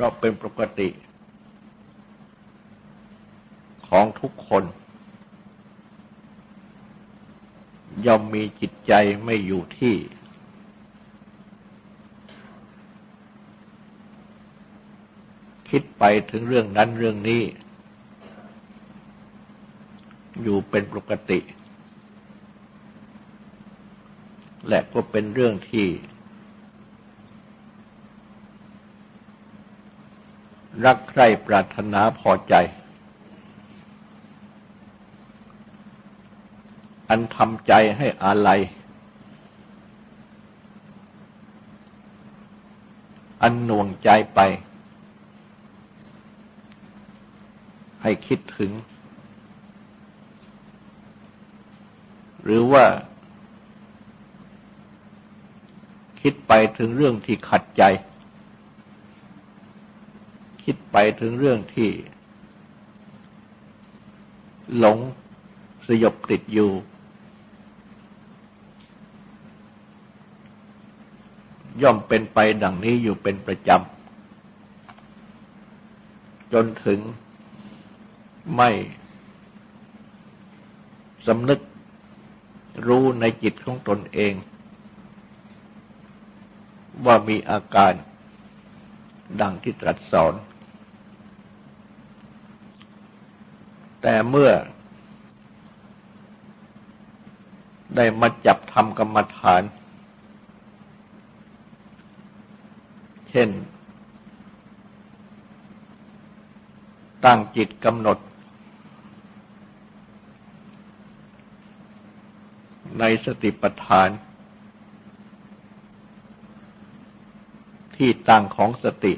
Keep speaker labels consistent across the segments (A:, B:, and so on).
A: ราะเป็นปกติของทุกคน ย่อมมีจิตใจไม่อยู่ที่ คิดไปถึงเรื่องนั้นเรื่องนี้ อยู่เป็นปกติ และก็เป็นเรื่องที่ รักใคร่ปรารถนาพอใจ อันทำใจให้อาลัย อันหน่วงใจไป ให้คิดถึง หรือว่า คิดไปถึงเรื่องที่ขัดใจ คิดไปถึงเรื่องที่ หลงสยบติดอยู่ ย่อมเป็นไปดังนี้อยู่เป็นประจำ จนถึงไม่สำนึกรู้ในจิตของตนเอง ว่ามีอาการดังที่ตรัสสอน แต่เมื่อได้มาจับทำกรรมฐาน เช่น ตั้งจิตกำหนด ในสติปัฏฐาน ที่ตั้งของสติ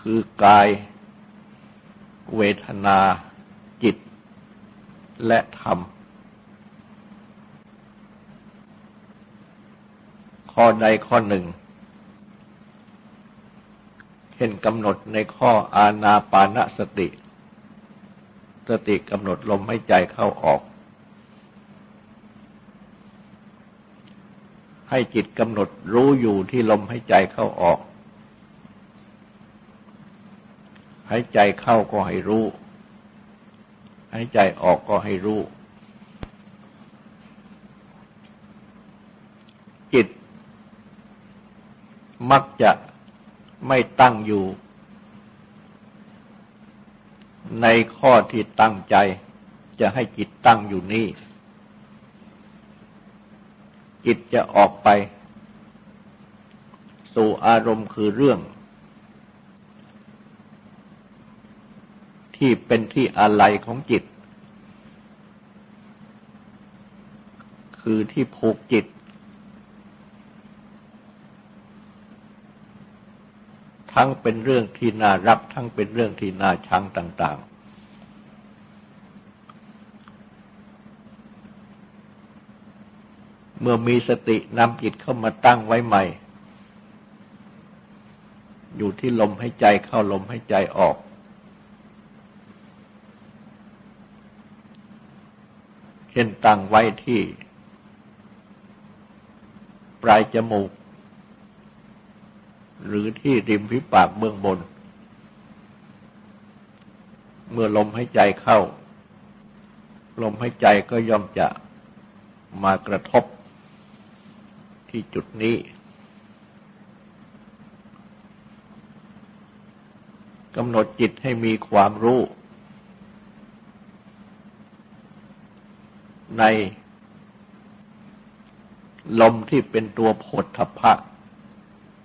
A: คือกาย เวทนา จิต และธรรม ข้อใดข้อหนึ่ง เช่นกำหนดในข้ออาณาปานสติ สติกำหนดลมให้ใจเข้าออก ให้จิตกำหนดรู้อยู่ที่ลมให้ใจเข้าออกหายใจเข้าก็ให้รู้หายใจออกก็ให้รู้ จิต มักจะไม่ตั้งอยู่ ในข้อที่ตั้งใจ จะให้จิตตั้งอยู่นี่ จิตจะออกไป สู่อารมณ์คือเรื่อง ที่เป็นที่อะไรของจิต คือที่ผูกจิต ทั้งเป็นเรื่องที่น่ารัก ทั้งเป็นเรื่องที่น่าชังต่าง ๆ เมื่อมีสตินำจิตเข้ามาตั้งไว้ใหม่อยู่ที่ลมให้ใจเข้าลมให้ใจออก เช่นตั้งไว้ที่ ปลายจมูก หรือที่ริมฝีปากเบื้องบน เมื่อลมหายใจเข้า ลมหายใจก็ย่อมจะมากระทบที่จุดนี้ กำหนดจิตให้มีความรู้ ในลมที่เป็นตัวโพธพะ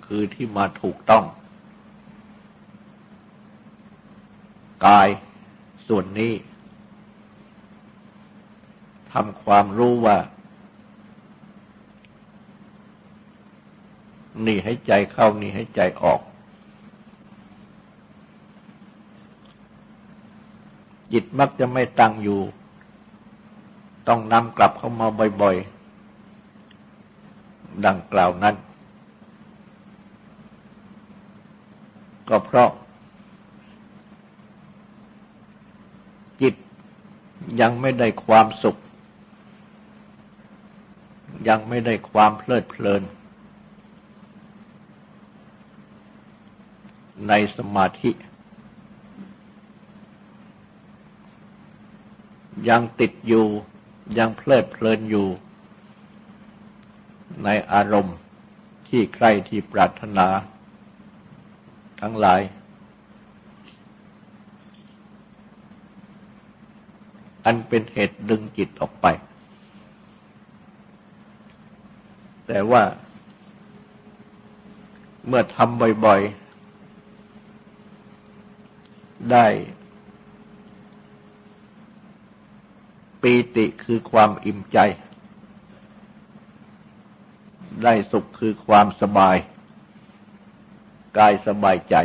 A: คือที่มาถูกต้อง กายส่วนนี้ทำความรู้ว่า นี่ให้ใจเข้านี่ให้ใจออก จิตมักจะไม่ตั้งอยู่ ต้องนำกลับเข้ามาบ่อยๆ ดังกล่าวนั้น ก็เพราะ จิตยังไม่ได้ความสุข ยังไม่ได้ความเพลิดเพลิน ในสมาธิ ยังติดอยู่ ยังเพลิดเพลินอยู่ ในอารมณ์ที่ใครที่ปรารถนา ทั้งหลาย อันเป็นเหตุดึงจิตออกไป แต่ว่า เมื่อทำบ่อยๆ ได้ ปีติคือความอิ่มใจ ได้สุขคือความสบาย กายสบายใจ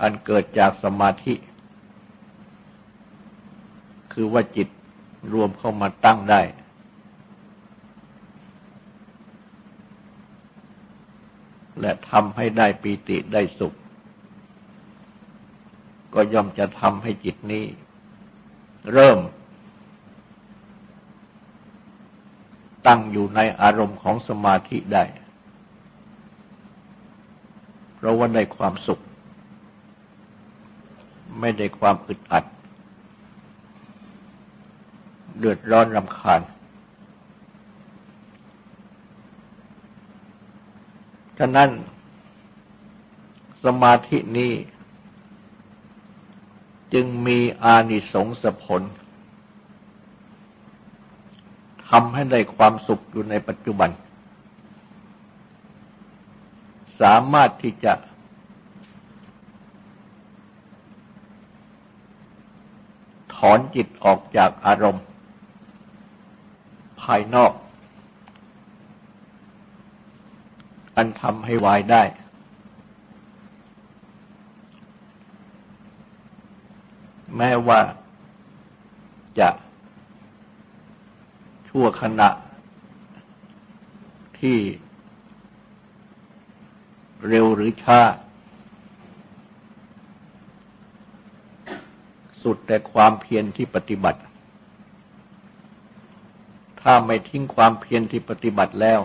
A: อันเกิดจากสมาธิ คือว่าจิตรวมเข้ามาตั้งได้ และทำให้ได้ปีติได้สุข ก็ย่อมจะทำให้จิตนี้ เริ่ม ตั้งอยู่ในอารมณ์ของสมาธิได้ เพราะว่าได้ความสุข ไม่ได้ความอึดอัด เดือดร้อนรำคาญฉะนั้นสมาธินี้ จึงมีอานิสงส์ผลทำให้ได้ความสุขอยู่ในปัจจุบัน สามารถที่จะ ถอนจิตออกจากอารมณ์ ภายนอก อันทำให้วายได้ แม้ว่าจะชั่วขณะที่เร็วหรือช้า สุดแต่ความเพียรที่ปฏิบัติ ถ้าไม่ทิ้งความเพียรที่ปฏิบัติแล้ว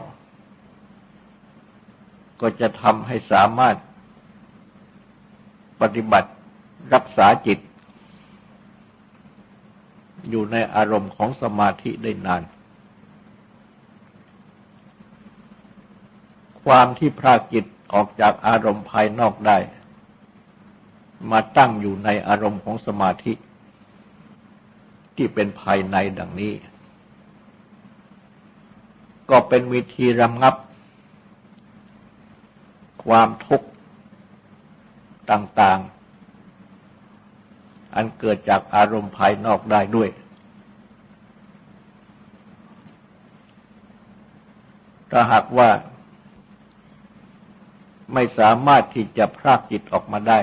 A: ก็จะทำให้สามารถปฏิบัติรักษาจิต อยู่ในอารมณ์ของสมาธิได้นาน ความที่พรากจิตออกจากอารมณ์ภายนอกได้ มาตั้งอยู่ในอารมณ์ของสมาธิ ที่เป็นภายในดังนี้ ก็เป็นวิธีรำงับ ความทุกข์ต่างๆ อันเกิดจากอารมณ์ภายนอกได้ด้วย ถ้าหากว่า ไม่สามารถที่จะพรากจิตออกมาได้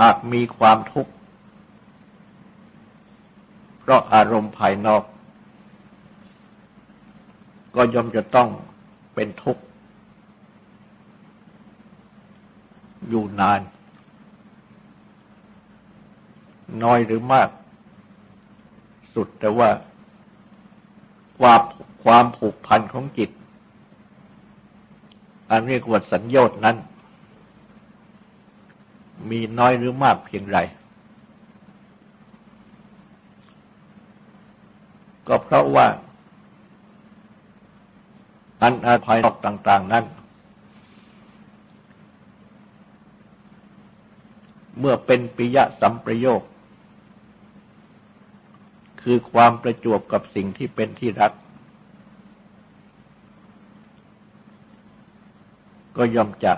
A: หากมีความทุกข์ เพราะอารมณ์ภายนอก ก็ย่อมจะต้องเป็นทุกข์ อยู่นาน น้อยหรือมาก สุดแต่ว่า ความความผูกพันของจิต อันเรียกว่าสัญญาณนั้น มีน้อยหรือมากเพียงไร ก็เพราะว่า อันอาภัยนอกต่าง ๆ นั้น เมื่อเป็นปิยะสัมประโยค คือความประจวบกับสิ่งที่เป็นที่รัก ก็ย่อมจะ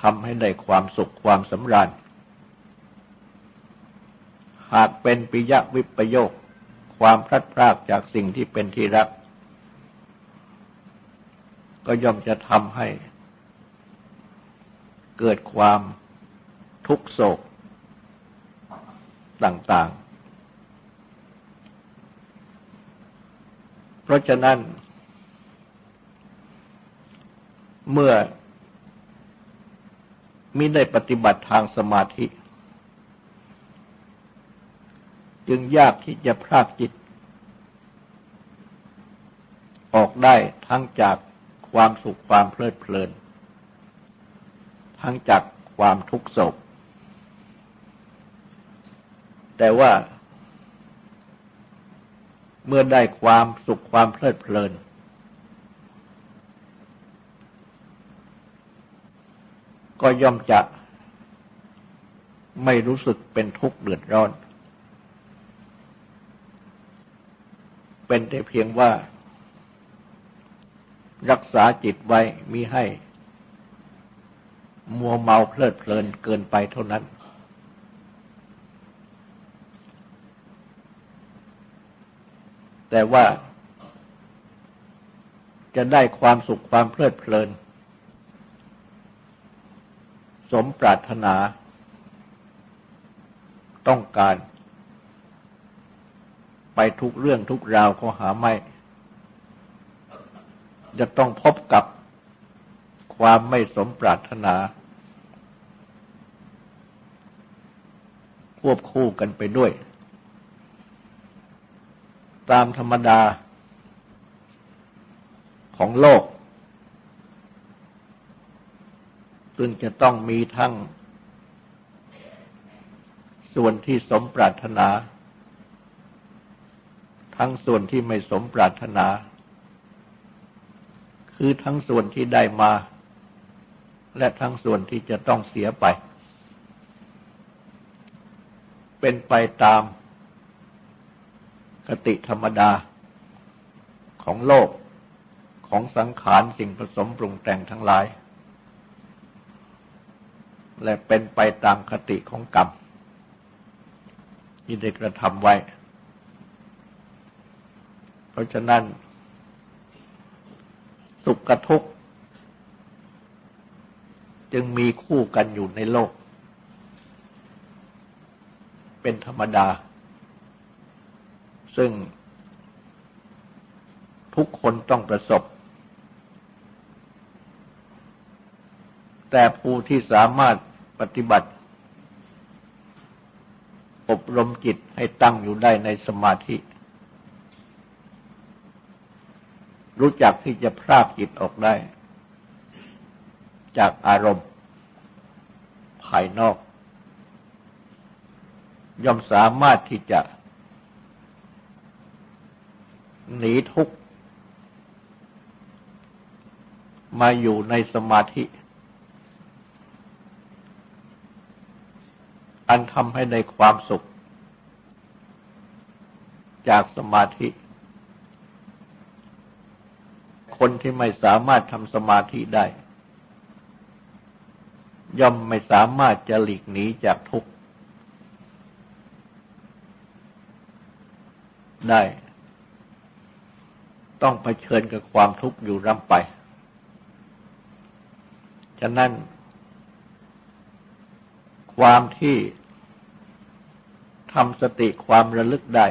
A: ทำให้ได้ความสุขความสำราญ หากเป็นปิยวิปโยค ความพลัดพรากจากสิ่งที่เป็นที่รัก ก็ย่อมจะทำให้ เกิดความทุกโศกต่างๆ เพราะฉะนั้น เมื่อมิได้ปฏิบัติทางสมาธิ จึงยากที่จะพรากจิตอออกได้ทั้งจากความสุขความเพลิดเพลิน ทั้งจากความทุกข์โศก แต่ว่า เมื่อได้ความสุขความเพลิดเพลิน ก็ย่อมจะไม่รู้สึกเป็นทุกข์เดือดร้อน เป็นแต่เพียงว่า รักษาจิตไว้มีให้ มัวเมาเพลิดเพลินเกินไปเท่านั้น แต่ว่าจะได้ความสุขความเพลิดเพลิน สมปรารถนา ต้องการ ไปทุกเรื่องทุกราวก็หาไม่ จะต้องพบกับความไม่สมปรารถนา ควบคู่กันไปด้วย ตามธรรมดาของโลกซึ่งจะต้องมีทั้ง ส่วนที่สมปรารถนา ทั้งส่วนที่ไม่สมปรารถนา คือทั้งส่วนที่ได้มา และทั้งส่วนที่จะต้องเสียไป เป็นไปตาม คติธรรมดาของโลกของสังขารสิ่งผสมปรุงแต่งทั้งหลาย และเป็นไปตามคติของกรรมที่ได้กระทำไว้ เพราะฉะนั้น สุขกับทุกข์ จึงมีคู่กันอยู่ในโลก เป็นธรรมดา ซึ่งทุกคนต้องประสบ แต่ผู้ที่สามารถปฏิบัติ อบรมจิตให้ตั้งอยู่ได้ในสมาธิ รู้จักที่จะพรากจิตออกได้ จากอารมณ์ ภายนอก ย่อมสามารถที่จะ หนีทุกข์มาอยู่ในสมาธิ อันทำให้ในความสุข จากสมาธิ คนที่ไม่สามารถทำสมาธิได้ ย่อมไม่สามารถจะหลีกหนีจากทุกข์ได้ ต้องเผชิญกับความทุกข์อยู่ร่ำไป ฉะนั้น ความที่ทำสติความระลึกได้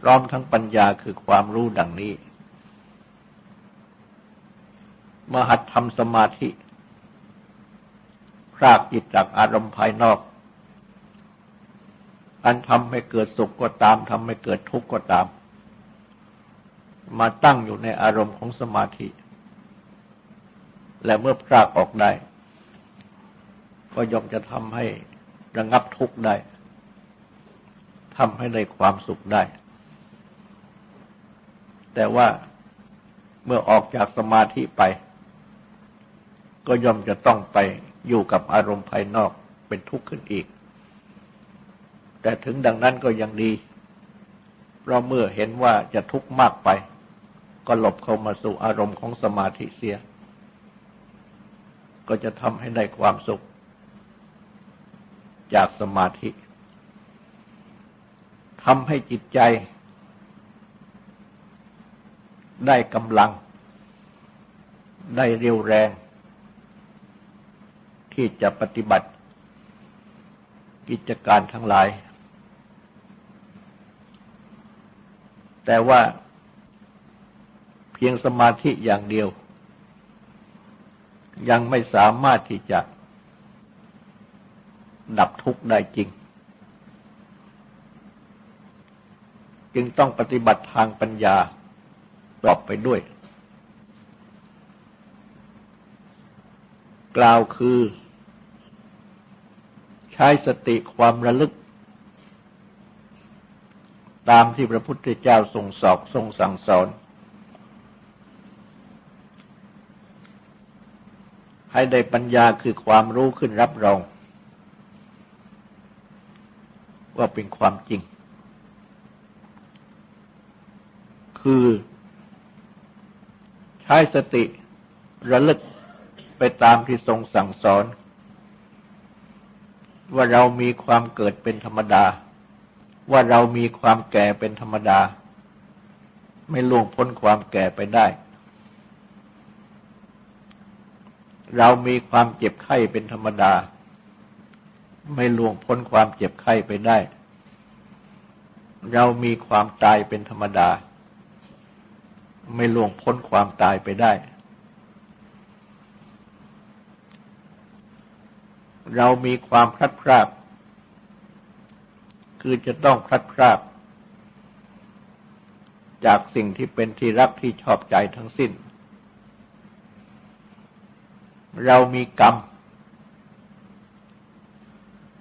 A: พร้อมทั้งปัญญาคือความรู้ดังนี้ มหัดทำสมาธิพรากจิตจากอารมณ์ภายนอกอันทำให้เกิดสุขก็ตามทำให้เกิดทุกข์ก็ตาม มาตั้งอยู่ในอารมณ์ของสมาธิ และเมื่อพรากออกได้ ก็ย่อมจะทำให้ระงับทุกข์ได้ทำให้ได้ความสุขได้ แต่ว่าเมื่อออกจากสมาธิไป ก็ย่อมจะต้องไปอยู่กับอารมณ์ภายนอกเป็นทุกข์ขึ้นอีก แต่ถึงดังนั้นก็ยังดี เพราะเมื่อเห็นว่าจะทุกข์มากไป ก็หลบเข้ามาสู่อารมณ์ของสมาธิเสีย ก็จะทำให้ได้ความสุข จากสมาธิทำให้จิตใจ ได้กำลัง ได้เรียวแรง ที่จะปฏิบัติ กิจการทั้งหลาย แต่ว่า เพียงสมาธิอย่างเดียว ยังไม่สามารถที่จะ ดับทุกข์ได้จริง จึงต้องปฏิบัติทางปัญญาตอบไปด้วย กล่าวคือ ใช้สติความระลึกตามที่พระพุทธเจ้าทรงสอกทรงสั่งสอน ให้ได้ปัญญาคือความรู้ขึ้นรับรอง ว่าเป็นความจริง คือใช้สติระลึกไปตามที่ทรงสั่งสอน ว่าเรามีความเกิดเป็นธรรมดา ว่าเรามีความแก่เป็นธรรมดา ไม่ล่วงพ้นความแก่ไปได้ เรามีความเจ็บไข้เป็นธรรมดา ไม่ล่วงพ้นความเจ็บไข้ไปได้ เรามีความตายเป็นธรรมดา ไม่ล่วงพ้นความตายไปได้ เรามีความพลัดพรากคือจะต้องพลัดพรากจากสิ่งที่เป็นที่รักที่ชอบใจทั้งสิ้น เรามีกรรม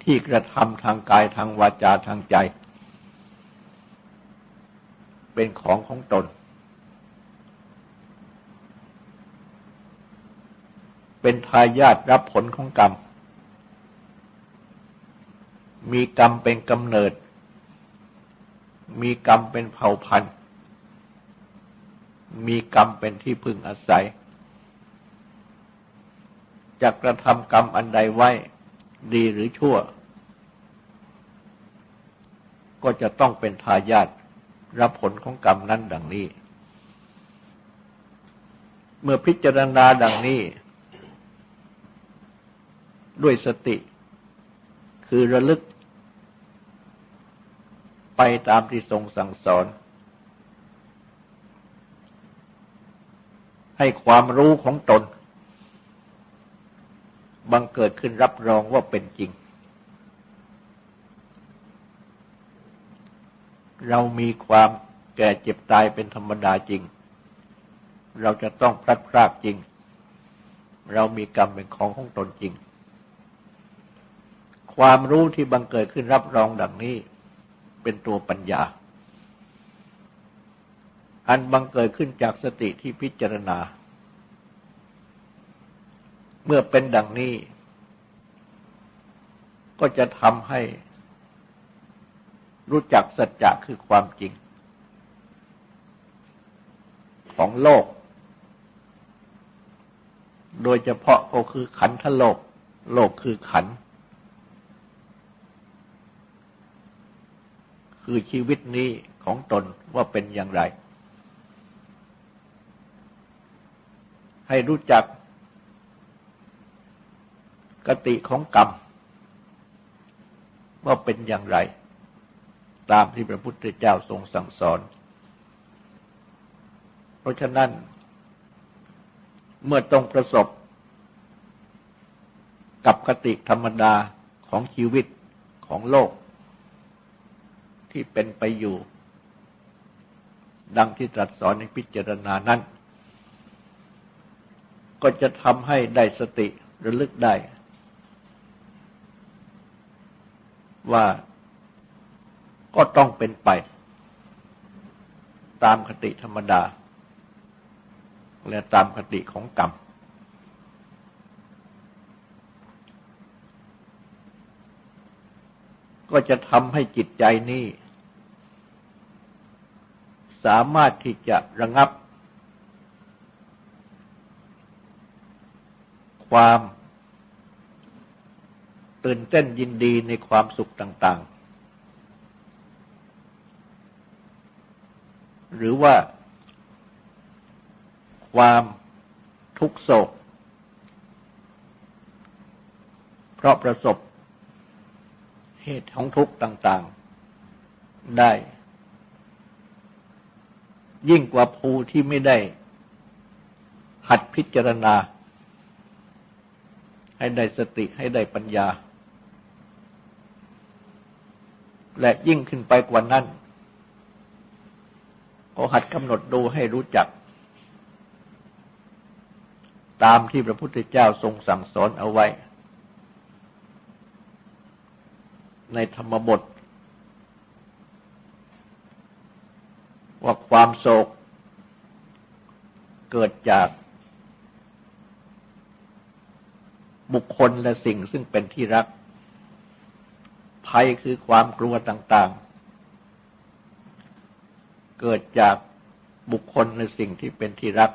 A: ที่กระทำทางกายทางวาจาทางใจ เป็นของของตน เป็นทายาทรับผลของกรรม มีกรรมเป็นกำเนิด มีกรรมเป็นเผ่าพันธุ์ มีกรรมเป็นที่พึ่งอาศัย จะกระทำกรรมอันใดไว้ดีหรือชั่ว ก็จะต้องเป็นทายาทรับผลของกรรมนั้นดังนี้ เมื่อพิจารณาดังนี้ ด้วยสติ คือระลึก ไปตามที่ทรงสั่งสอน ให้ความรู้ของตน บังเกิดขึ้นรับรองว่าเป็นจริง เรามีความแก่เจ็บตายเป็นธรรมดาจริง เราจะต้องพลัดพรากจริง เรามีกรรมเป็นของของตนจริง ความรู้ที่บังเกิดขึ้นรับรองดังนี้เป็นตัวปัญญา อันบังเกิดขึ้นจากสติที่พิจารณา เมื่อเป็นดังนี้ ก็จะทำให้รู้จักสัจจะคือความจริง ของโลก โดยเฉพาะก็คือขันธโลก โลกคือขันธคือชีวิตนี้ของตนว่าเป็นอย่างไร ให้รู้จัก กติของกรรมว่าเป็นอย่างไร ตามที่พระพุทธเจ้าทรงสั่งสอน เพราะฉะนั้น เมื่อต้องประสบ กับกติธรรมดาของชีวิตของโลก ที่เป็นไปอยู่ ดังที่ตรัสสอนในพิจารณานั้น ก็จะทำให้ได้สติระลึกได้ ว่าก็ต้องเป็นไป ตามคติธรรมดา และตามคติของกรรม ก็จะทำให้จิตใจนี้ สามารถที่จะระงับ ความ ตื่นเต้นยินดีในความสุขต่าง ๆ หรือว่า ความทุกโศก เพราะประสบ เหตุของทุกข์ต่าง ๆ ได้ ยิ่งกว่าภูที่ไม่ได้ หัดพิจารณาให้ได้สติให้ได้ปัญญา และยิ่งขึ้นไปกว่านั้นก็หัดกำหนดดูให้รู้จัก ตามที่พระพุทธเจ้าทรงสั่งสอนเอาไว้ ในธรรมบท ว่าความโศกเกิดจากบุคคลและสิ่งซึ่งเป็นที่รัก ภัยคือความกลัวต่างๆ เกิดจากบุคคลและสิ่งที่เป็นที่รัก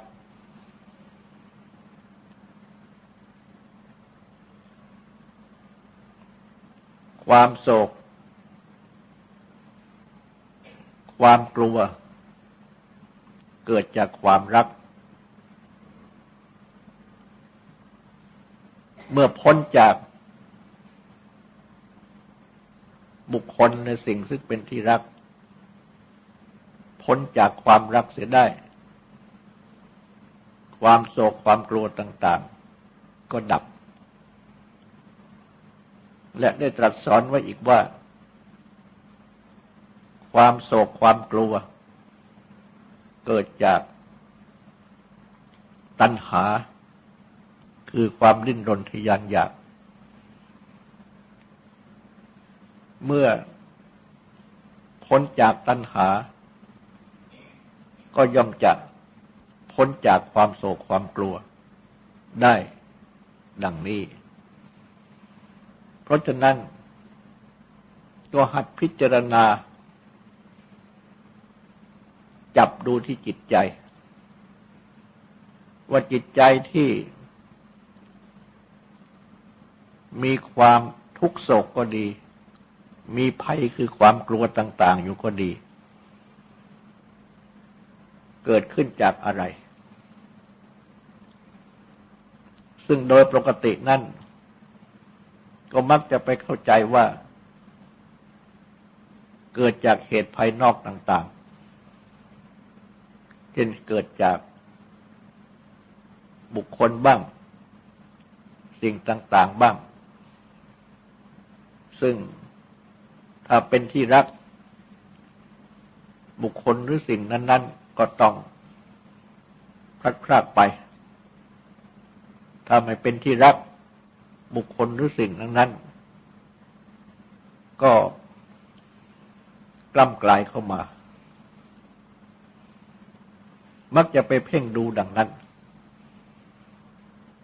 A: ความโศก ความกลัว เกิดจากความรัก เมื่อพ้นจาก บุคคลในสิ่งซึ่งเป็นที่รัก พ้นจากความรักเสียได้ ความโศกความกลัวต่างๆ ก็ดับ และได้ตรัสสอนไว้อีกว่า ความโศกความกลัว เกิดจากตัณหา คือความดิ้นรนทยานอยาก เมื่อพ้นจากตัณหา ก็ย่อมจะพ้นจากความโศกความกลัว ได้ดังนี้ เพราะฉะนั้น ตัวหัดพิจารณา จับดูที่จิตใจ ว่าจิตใจที่ มีความทุกโศกก็ดี มีภัยคือความกลัวต่าง ๆ อยู่ก็ดี เกิดขึ้นจากอะไร ซึ่งโดยปกตินั่น ก็มักจะไปเข้าใจว่า เกิดจากเหตุภายนอกต่าง ๆ เช่นเกิดจากบุคคลบ้าง สิ่งต่าง ๆ บ้าง ซึ่ง เป็นที่รัก บุคคลหรือสิ่งนั้น ๆ ก็ต้องพลัดพรากไป ถ้าไม่เป็นที่รัก บุคคลหรือสิ่งนั้น ๆ ก็กล้ำกลายเข้ามา มักจะไปเพ่งดูดังนั้น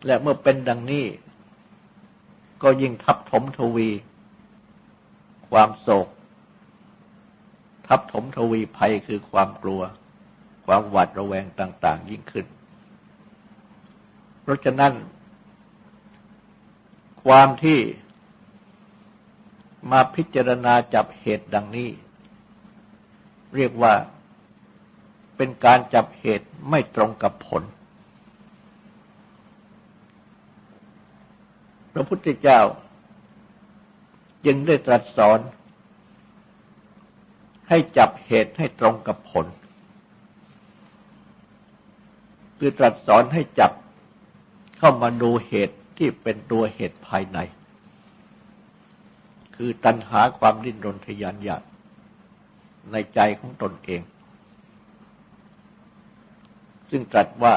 A: และเมื่อเป็นดังนี้ ก็ยิ่งทับถมทวี ความโศก ทับถมทวีภัยคือความกลัว ความหวาดระแวงต่าง ๆ ยิ่งขึ้น เพราะฉะนั้น ความที่มาพิจารณาจับเหตุดังนี้ เรียกว่าเป็นการจับเหตุไม่ตรงกับผล พระพุทธเจ้า จึงได้ตรัสสอน ให้จับเหตุให้ตรงกับผล คือตรัสสอนให้จับเข้ามาดูเหตุที่เป็นตัวเหตุภายใน คือตัณหาความดิ้นรนทยานอยากในใจของตนเอง ซึ่งตรัสว่า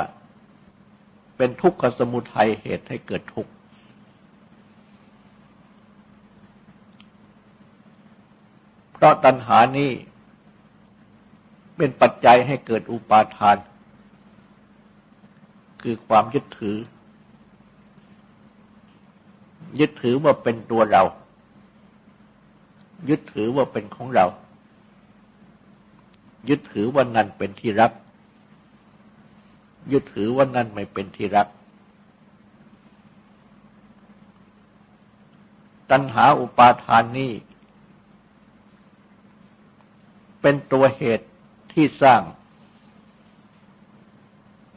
A: เป็นทุกขสมุทัยเหตุให้เกิดทุกข์ เพราะตัณหานี้เป็นปัจจัยให้เกิดอุปาทาน คือความยึดถือ ยึดถือว่าเป็นตัวเรา ยึดถือว่าเป็นของเรา ยึดถือว่านั่นเป็นที่รัก ยึดถือว่านั่นไม่เป็นที่รัก ตัณหาอุปาทานนี้ เป็นตัวเหตุที่สร้าง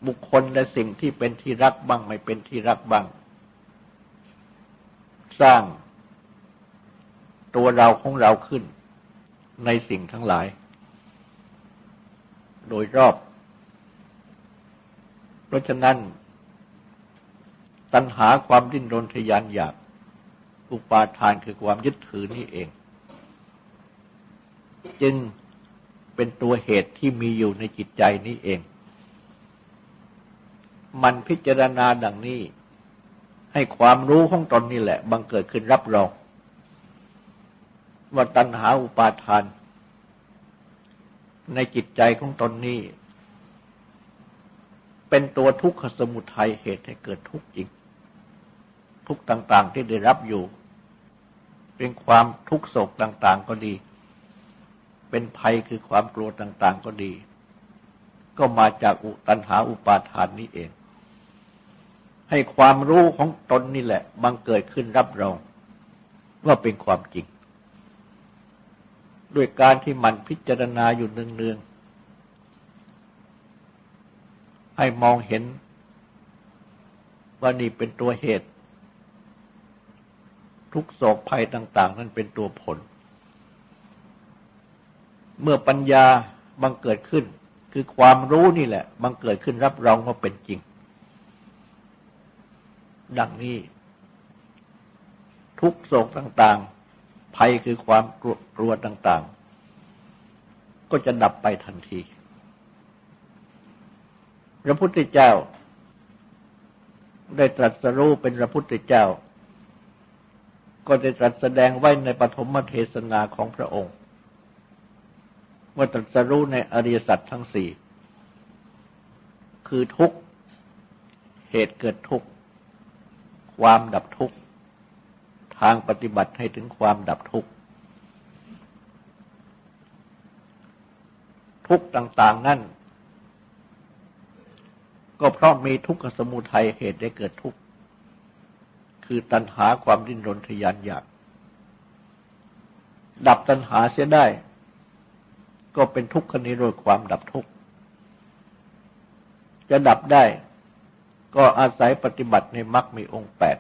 A: บุคคลและสิ่งที่เป็นที่รักบ้างไม่เป็นที่รักบ้าง สร้างตัวเราของเราขึ้นในสิ่งทั้งหลาย โดยรอบ เพราะฉะนั้น ตัณหาความดิ้นรนทยานอยาก อุปาทานคือความยึดถือนี่เอง จึง เป็นตัวเหตุที่มีอยู่ในจิตใจนี้เอง มันพิจารณาดังนี้ ให้ความรู้ของตนนี่แหละ บังเกิดขึ้นรับรองว่าตัณหาอุปาทาน ในจิตใจของตนนี้ เป็นตัวทุกขสมุทัยเหตุให้เกิดทุกข์จริง ทุกต่าง ๆ ที่ได้รับอยู่ เป็นความทุกโศกต่าง ๆ ก็ดี เป็นภัยคือความกลัวต่าง ๆ ก็ดี ก็มาจากอุตันหาอุปาทานนี้เอง ให้ความรู้ของตนนี่แหละบังเกิดขึ้นรับรองว่าเป็นความจริง ด้วยการที่มันพิจารณาอยู่เนืองๆให้มองเห็นว่านี่เป็นตัวเหตุ ทุกโศกภัยต่าง ๆ นั้นเป็นตัวผล เมื่อปัญญาบังเกิดขึ้น คือความรู้นี่แหละ บังเกิดขึ้นรับรองว่าเป็นจริง ดังนี้ ทุกโศกต่าง ๆ ภัยคือความกลัวต่าง ๆ ก็จะดับไปทันที พระพุทธเจ้า ได้ตรัสรู้เป็นพระพุทธเจ้า ก็ได้ตรัสแสดงไว้ในปฐมเทศนาของพระองค์ ว่าตรัสรู้ในอริยสัจทั้งสี่คือทุกเหตุเกิดทุกความดับทุกทางปฏิบัติให้ถึงความดับทุกทุกต่างๆนั่น ก็เพราะมีทุกขสมุทัยเหตุได้เกิดทุกข์คือตัณหาความดิ้นรนทยานอยาก ดับตัณหาเสียได้ ก็เป็นทุกขนิโรธความดับทุกข์จะดับได้ก็อาศัยปฏิบัติในมรรคมีองค์แปด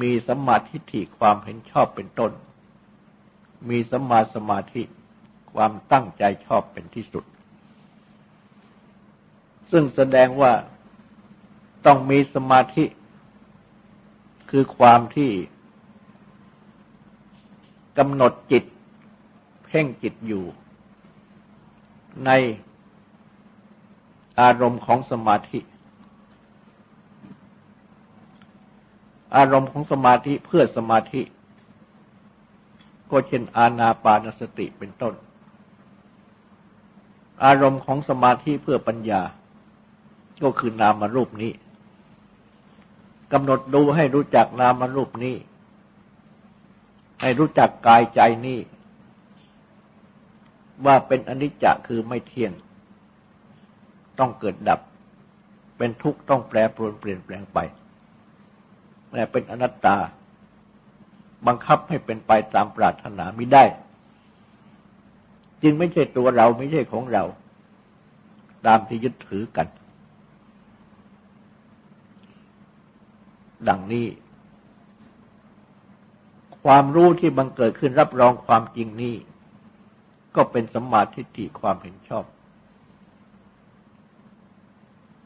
A: มีสัมมาทิฏฐิความเห็นชอบเป็นต้น มีสัมมาสมาธิความตั้งใจชอบเป็นที่สุด ซึ่งแสดงว่าต้องมีสมาธิคือความที่กำหนดจิต พ่งจิตอยู่ ในอารมณ์ของสมาธิ อารมณ์ของสมาธิเพื่อสมาธิ ก็เช่นอาณาปานสติเป็นต้น อารมณ์ของสมาธิเพื่อปัญญา ก็คือนามารูปนี้กำหนดดูให้รู้จักนามารูปนี้ ให้รู้จักกายใจนี้ ว่าเป็นอนิจจะคือไม่เที่ยง ต้องเกิดดับ เป็นทุกข์ต้องแปรปรวนเปลี่ยนแปลงไปแต่เป็นอนัตตา บังคับให้เป็นไปตามปรารถนาไม่ได้ จึงไม่ใช่ตัวเราไม่ใช่ของเรา ตามที่ยึดถือกัน ดังนี้ ความรู้ที่บังเกิดขึ้นรับรองความจริงนี้ ก็เป็นสัมมาทิฏฐิความเห็นชอบ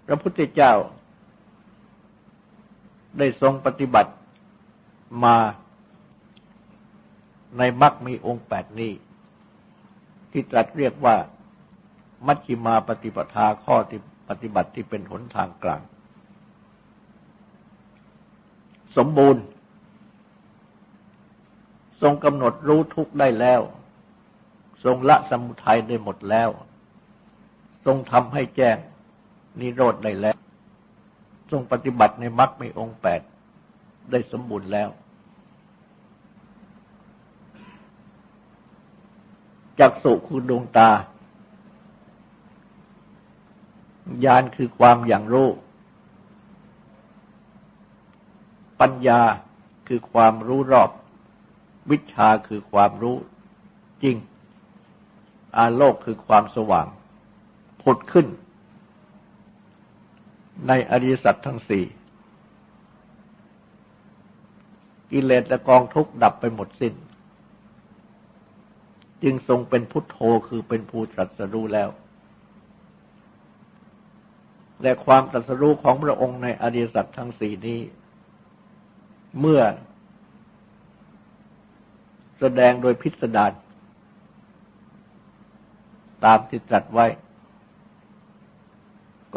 A: พระพุทธเจ้า ได้ทรงปฏิบัติมาในมรรคมีองค์แปดนี้ ที่ตรัสเรียกว่า มัชฌิมาปฏิปทาข้อที่ปฏิบัติที่เป็นหนทางกลาง สมบูรณ์ ทรงกำหนดรู้ทุกได้แล้ว ทรงละสมุทัยได้หมดแล้ว ทรงทำให้แจ้งนิโรธได้แล้ว ทรงปฏิบัติในมรรคในองค์แปดได้สมบูรณ์แล้วจักสุคือดวงตา ญาณคือความอย่างรู้ ปัญญาคือความรู้รอบ วิชาคือความรู้จริง อาโลกคือความสว่าง ผุดขึ้น ในอริยสัจทั้งสี่ กิเลสและกองทุกข์ดับไปหมดสิน้น จึงทรงเป็นพุทโธคือเป็นผู้ตรัสรู้แล้ว และความตรัสรู้ของพระองค์ในอริยสัจทั้งสี่นี้ เมื่อแสดงโดยพิสดาร ตามที่ตรัสไว้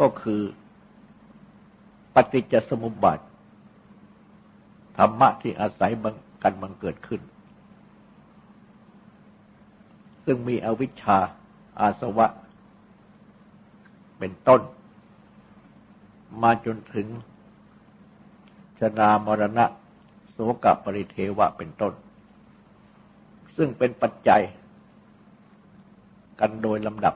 A: ก็คือปฏิจจสมุปบาทธรรมะที่อาศัยกันบังเกิดขึ้น ซึ่งมีอวิชชาอาสวะ เป็นต้น มาจนถึงชนามรณะโสกปริเทวะเป็นต้น ซึ่งเป็นปัจจัย กันโดยลำดับ